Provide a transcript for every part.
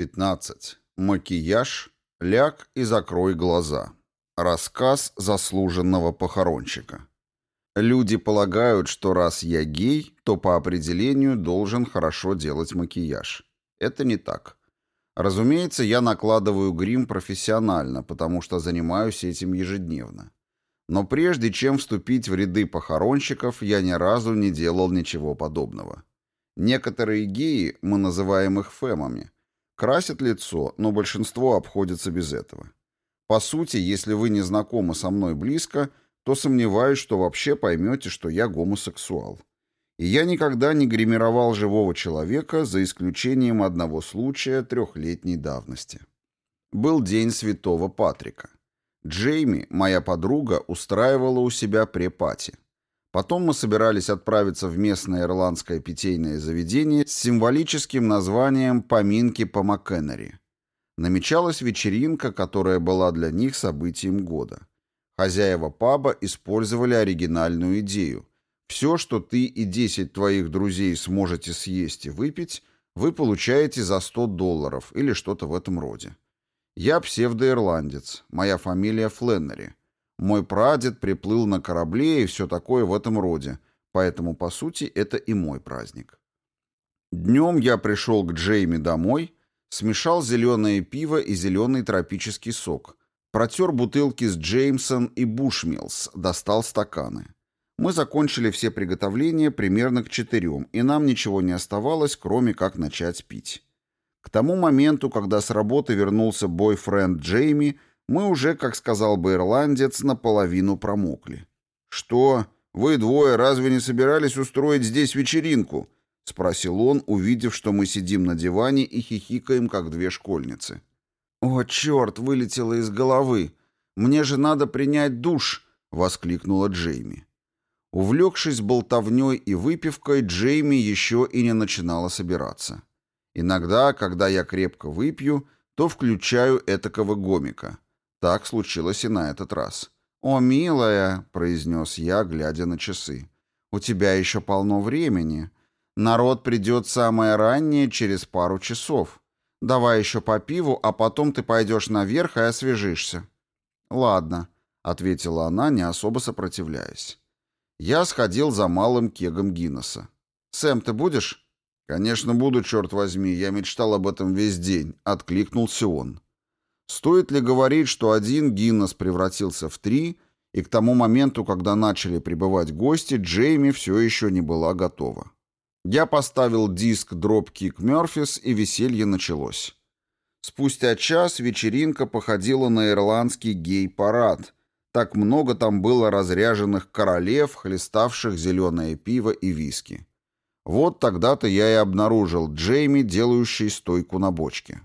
15. Макияж. Ляг и закрой глаза. Рассказ заслуженного похоронщика. Люди полагают, что раз я гей, то по определению должен хорошо делать макияж. Это не так. Разумеется, я накладываю грим профессионально, потому что занимаюсь этим ежедневно. Но прежде чем вступить в ряды похоронщиков, я ни разу не делал ничего подобного. Некоторые геи, мы называем их фемами, красят лицо, но большинство обходится без этого. По сути, если вы не знакомы со мной близко, то сомневаюсь, что вообще поймете, что я гомосексуал. И я никогда не гримировал живого человека, за исключением одного случая трехлетней давности. Был день Святого Патрика. Джейми, моя подруга, устраивала у себя препати. Потом мы собирались отправиться в местное ирландское питейное заведение с символическим названием «Поминки по Маккеннери». Намечалась вечеринка, которая была для них событием года. Хозяева паба использовали оригинальную идею. Все, что ты и 10 твоих друзей сможете съесть и выпить, вы получаете за 100 долларов или что-то в этом роде. Я псевдоирландец, моя фамилия Фленнери. Мой прадед приплыл на корабле и все такое в этом роде, поэтому, по сути, это и мой праздник. Днем я пришел к Джейми домой, смешал зеленое пиво и зеленый тропический сок, протер бутылки с Джеймсон и Бушмилс, достал стаканы. Мы закончили все приготовления примерно к четырем, и нам ничего не оставалось, кроме как начать пить. К тому моменту, когда с работы вернулся бойфренд Джейми, мы уже, как сказал бы ирландец, наполовину промокли. «Что? Вы двое разве не собирались устроить здесь вечеринку?» — спросил он, увидев, что мы сидим на диване и хихикаем, как две школьницы. «О, черт, вылетело из головы! Мне же надо принять душ!» — воскликнула Джейми. Увлекшись болтовней и выпивкой, Джейми еще и не начинала собираться. Иногда, когда я крепко выпью, то включаю этакого гомика. Так случилось и на этот раз. «О, милая», — произнес я, глядя на часы, — «у тебя еще полно времени. Народ придет самое раннее, через пару часов. Давай еще по пиву, а потом ты пойдешь наверх и освежишься». «Ладно», — ответила она, не особо сопротивляясь. Я сходил за малым кегом Гиннесса. «Сэм, ты будешь?» «Конечно буду, черт возьми, я мечтал об этом весь день», — откликнулся он. Стоит ли говорить, что один Гиннес превратился в три, и к тому моменту, когда начали прибывать гости, Джейми все еще не была готова. Я поставил диск Dropkick Murphys, и веселье началось. Спустя час вечеринка походила на ирландский гей-парад. Так много там было разряженных королев, хлеставших зеленое пиво и виски. Вот тогда-то я и обнаружил Джейми, делающей стойку на бочке.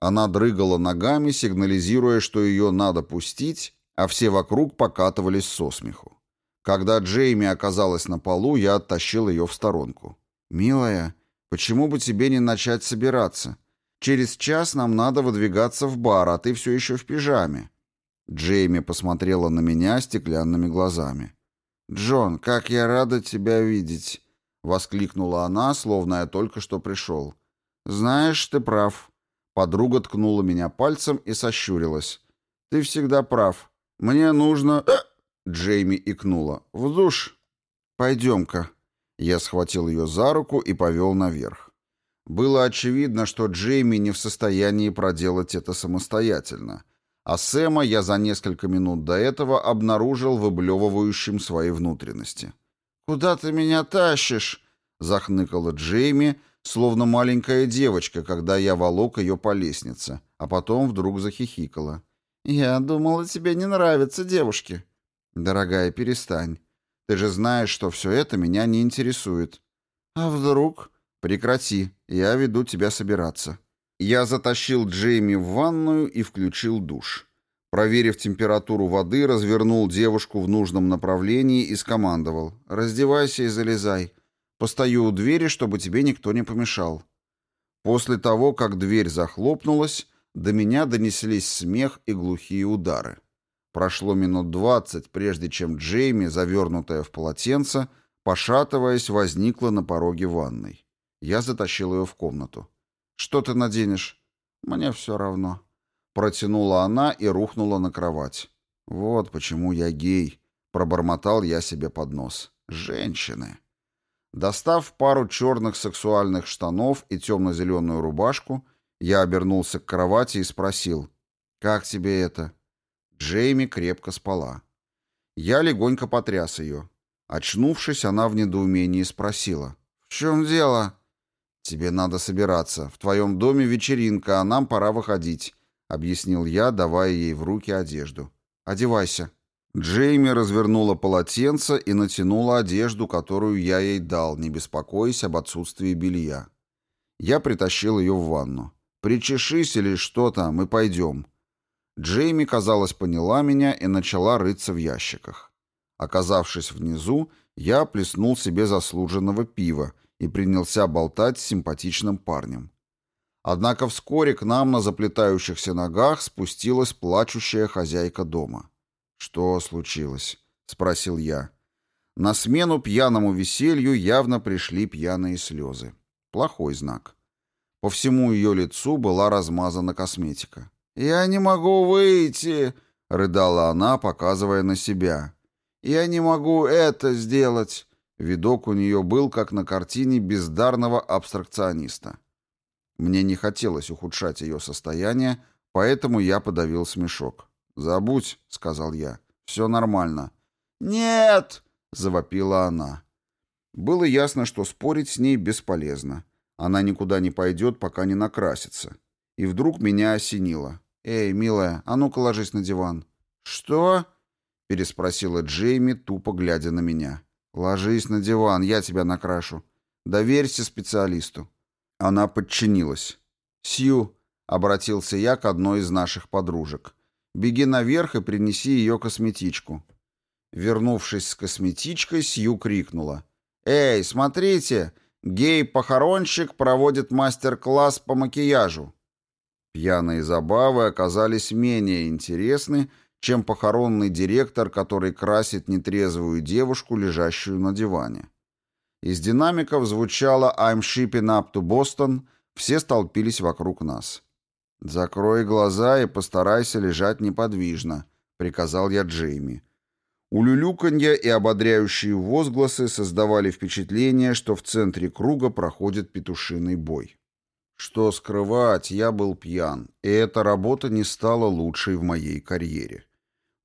Она дрыгала ногами, сигнализируя, что ее надо пустить, а все вокруг покатывались со смеху. Когда Джейми оказалась на полу, я оттащил ее в сторонку. «Милая, почему бы тебе не начать собираться? Через час нам надо выдвигаться в бар, а ты все еще в пижаме». Джейми посмотрела на меня стеклянными глазами. «Джон, как я рада тебя видеть!» — воскликнула она, словно я только что пришел. «Знаешь, ты прав». Подруга ткнула меня пальцем и сощурилась. «Ты всегда прав. Мне нужно...» Джейми икнула. «В душ. Пойдем-ка». Я схватил ее за руку и повел наверх. Было очевидно, что Джейми не в состоянии проделать это самостоятельно, а Сэма я за несколько минут до этого обнаружил выблевывающим свои внутренности. «Куда ты меня тащишь?» — захныкала Джейми, словно маленькая девочка, когда я волок ее по лестнице, а потом вдруг захихикала. «Я думала, тебе не нравятся девушки». «Дорогая, перестань. Ты же знаешь, что все это меня не интересует». «А вдруг?» «Прекрати, я веду тебя собираться». Я затащил Джейми в ванную и включил душ. Проверив температуру воды, развернул девушку в нужном направлении и скомандовал. «Раздевайся и залезай. Постою у двери, чтобы тебе никто не помешал». После того, как дверь захлопнулась, до меня донеслись смех и глухие удары. Прошло минут двадцать, прежде чем Джейми, завернутая в полотенце, пошатываясь, возникла на пороге ванной. Я затащил ее в комнату. «Что ты наденешь?» Мне все равно. Протянула она и рухнула на кровать. Вот почему я гей. Пробормотал я себе под нос. Женщины. Достав пару черных сексуальных штанов и темно-зеленую рубашку, я обернулся к кровати и спросил, «Как тебе это?» Джейми крепко спала. Я легонько потряс ее. Очнувшись, она в недоумении спросила, «В чем дело?» «Тебе надо собираться. В твоем доме вечеринка, а нам пора выходить», — объяснил я, давая ей в руки одежду. «Одевайся». Джейми развернула полотенце и натянула одежду, которую я ей дал, не беспокоясь об отсутствии белья. Я притащил ее в ванну. «Причешись или что там, и пойдем». Джейми, казалось, поняла меня и начала рыться в ящиках. Оказавшись внизу, я плеснул себе заслуженного пива и принялся болтать с симпатичным парнем. Однако вскоре к нам на заплетающихся ногах спустилась плачущая хозяйка дома. «Что случилось?» — спросил я. На смену пьяному веселью явно пришли пьяные слезы. Плохой знак. По всему ее лицу была размазана косметика. «Я не могу выйти!» — рыдала она, показывая на себя. «Я не могу это сделать!» Видок у нее был, как на картине бездарного абстракциониста. Мне не хотелось ухудшать ее состояние, поэтому я подавил смешок. «Забудь», — сказал я. «Все нормально». «Нет!» — завопила она. Было ясно, что спорить с ней бесполезно. Она никуда не пойдет, пока не накрасится. И вдруг меня осенило. «Эй, милая, а ну-ка ложись на диван». «Что?» — переспросила Джейми, тупо глядя на меня. «Ложись на диван, я тебя накрашу. Доверься специалисту». Она подчинилась. «Сью», — обратился я к одной из наших подружек. Беги наверх и принеси ее косметичку». Вернувшись с косметичкой, Сью крикнула. «Эй, смотрите! Гей-похоронщик проводит мастер-класс по макияжу». Пьяные забавы оказались менее интересны, чем похоронный директор, который красит нетрезвую девушку, лежащую на диване. Из динамиков звучало «I'm shipping up to Boston», все столпились вокруг нас. «Закрой глаза и постарайся лежать неподвижно», — приказал я Джейми. Улюлюканье и ободряющие возгласы создавали впечатление, что в центре круга проходит петушиный бой. Что скрывать, я был пьян, и эта работа не стала лучшей в моей карьере.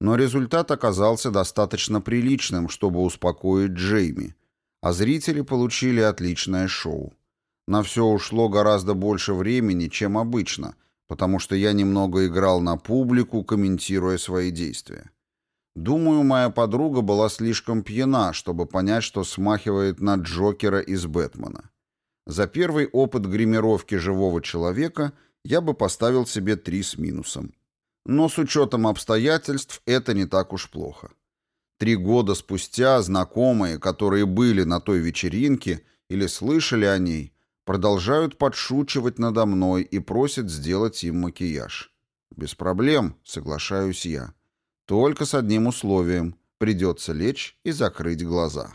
Но результат оказался достаточно приличным, чтобы успокоить Джейми, а зрители получили отличное шоу. На все ушло гораздо больше времени, чем обычно — потому что я немного играл на публику, комментируя свои действия. Думаю, моя подруга была слишком пьяна, чтобы понять, что смахивает на Джокера из Бэтмена. За первый опыт гримировки живого человека я бы поставил себе три с минусом. Но с учетом обстоятельств это не так уж плохо. Три года спустя знакомые, которые были на той вечеринке или слышали о ней, продолжают подшучивать надо мной и просят сделать им макияж. Без проблем, соглашаюсь я. Только с одним условием. Придется лечь и закрыть глаза.